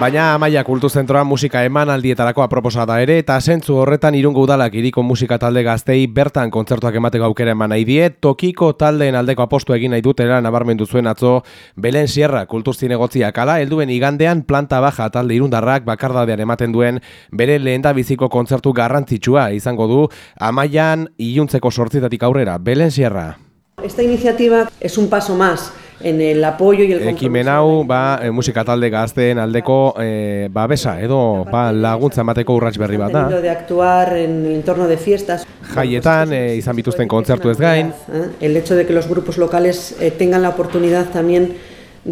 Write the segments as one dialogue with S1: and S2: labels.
S1: Baina Amaia Kultuzentroan musika eman aldietarako aproposada ere eta zentzu horretan irungo udalak iriko musika talde gaztei bertan kontzertuak emateko aukera eman nahi die, tokiko taldeen aldeko apostu egin nahi dutera nabarmendu zuen atzo Belen Sierra kulturzinegotziak ala, helduen igandean planta baja talde irundarrak bakardadean ematen duen bere lehen da biziko kontzertu garrantzitsua izango du Amaian iluntzeko sortzitatik aurrera, Belen Sierra.
S2: Esta iniciativa es un paso más en el apoyo y el
S1: compromiso. Ekimen hau, ba, e, musika talde gazteen aldeko e, ba, besa, edo ba, laguntza emateko urrats berri bat da.
S2: de actuar en el entorno de fiestas.
S1: Jaietan, e, izan bituzten kontzertu ez gain.
S2: ¿eh? El hecho de que los grupos locales eh, tengan la oportunidad también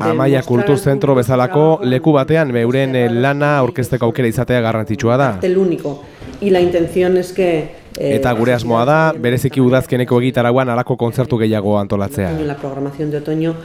S1: Amaia Kulturzentro bezalako leku batean beuren lana orkesteko aukera izatea garrantzitsua da.
S2: Y la intención es que
S1: Eh, Eta gure asmoa da, bereziki udazkeneko egitaraguan alako kontzertu gehiago antolatzea.
S2: La programación de otoño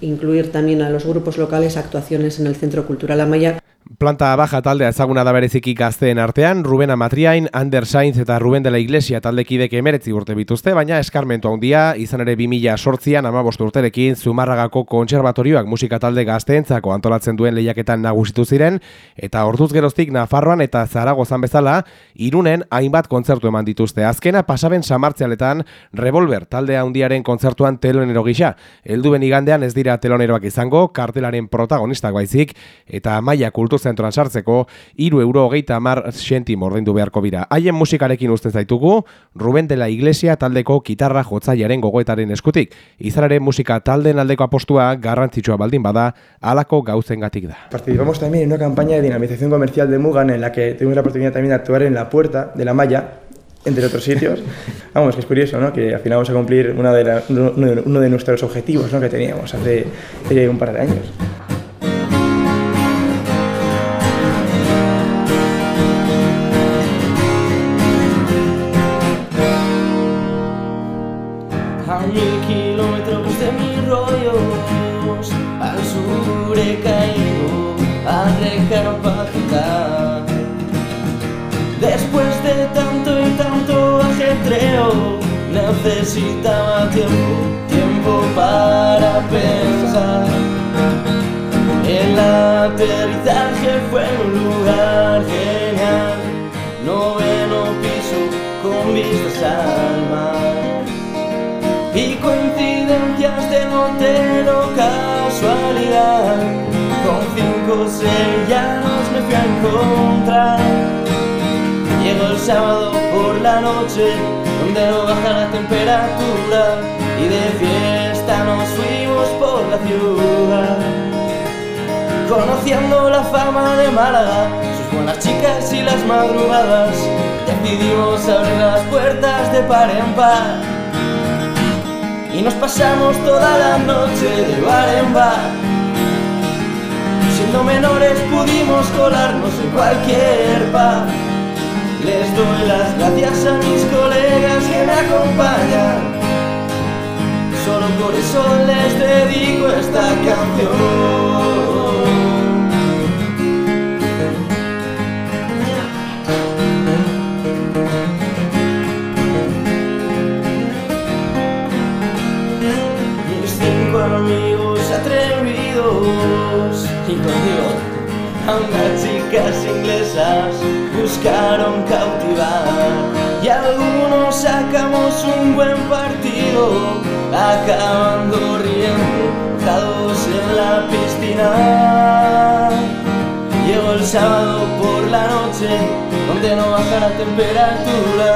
S2: incluir también a los grupos locales actuaciones en el Centro Cultural Amaya.
S1: Planta baja taldea ezaguna da bereziki gazteen artean, Rubena Matriain, Ander Sainz eta Ruben de la Iglesia taldekidek emeretzi urte bituzte, baina eskarmentu handia, izan ere 2000 sortzian amabost urterekin, Zumarragako kontserbatorioak musika talde gazteentzako antolatzen duen lehiaketan nagusitu ziren, eta orduz geroztik Nafarroan eta Zaragozan bezala, irunen hainbat kontzertu eman dituzte. Azkena pasaben samartzialetan, Revolver taldea handiaren kontzertuan telonero gisa. Eldu igandean ez dira teloneroak izango, kartelaren protagonistak baizik, eta maia kultu zentroan sartzeko, iru euro hogeita amar senti mordendu beharko bira. Haien musikarekin usten zaitugu, Ruben de la Iglesia taldeko gitarra jotzaiaren gogoetaren eskutik. Izarare musika talden aldeko apostua garrantzitsua baldin bada, alako gauzen gatik da.
S3: Participamos también en una campaña de dinamización comercial de Mugan en la que tuvimos la oportunidad también de actuar en la puerta de la malla, entre otros sitios. Vamos, que es curioso, ¿no? Que al final vamos a cumplir una de la, uno de nuestros objetivos ¿no? que teníamos hace, hace un par de años.
S4: Sur he caído a recapacitar. Después de tanto y tanto ajetreo, necesitaba tiempo, tiempo para pensar. El aterrizaje fue un lugar genial, noveno piso con vistas al sevillanos me fui a encontrar. Llegó el sábado por la noche, donde no baja la temperatura, y de fiesta nos fuimos por la ciudad. Conociendo la fama de Málaga, sus buenas chicas y las madrugadas, decidimos abrir las puertas de par en par y nos pasamos toda la noche de bar en bar. Siendo menores pudimos colarnos en cualquier bar. Les doy las gracias a mis colegas que me acompañan. Solo por eso les dedico contigo a unas chicas inglesas buscaron cautivar. Y algunos sacamos un buen partido acabando riendo mojados en la piscina. Llegó el sábado por la noche donde no baja la temperatura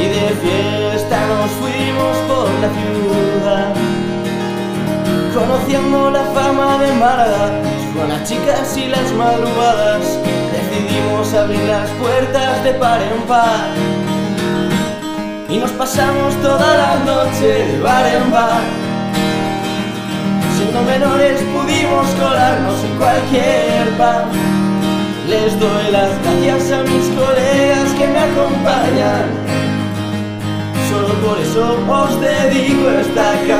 S4: y de fiesta nos fuimos por la ciudad. Conociendo la fama de Málaga, con las chicas y las madrugadas, decidimos abrir las puertas de par en par. Y nos pasamos toda la noche de bar en bar. Siendo menores pudimos colarnos en cualquier bar. Les doy las gracias a mis colegas que me acompañan. Solo por eso os dedico esta canción.